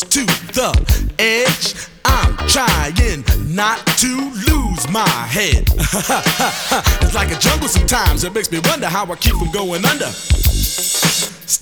to the edge. I'm trying not to lose my head. it's like a jungle sometimes, it makes me wonder how I keep from going under.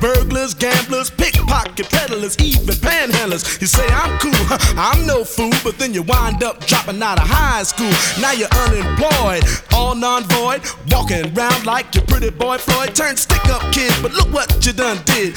burglars, gamblers, pickpocket peddlers, even panhandlers. You say I'm cool, I'm no fool, but then you wind up dropping out of high school. Now you're unemployed, all non-void, walking around like your pretty boy Floyd. Turned stick-up kid, but look what you done did.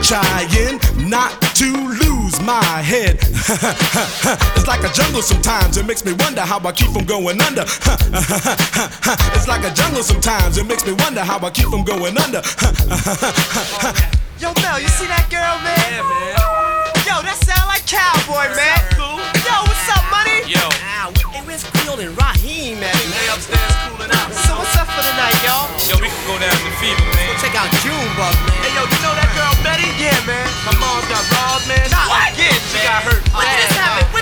I'm trying not to lose my head. it's like a jungle sometimes, it makes me wonder how I keep from going under. it's like a jungle sometimes, it makes me wonder how I keep from going under. Yo, Mel, you see that girl, man? Yeah, man. Yo, that sound like cowboy, man. Cool. Yo, what's up, money? Yo. Hey, where's Creole and Raheem, man? They upstairs cooling out. So what's up for the night, y'all? Yo, we can go down to Fever, man. Check out Junebug, man. Hey, yo, you know that girl Betty? Yeah, man. My mom got robbed, man. She what? Again, she man. got hurt. What bad, did this happen?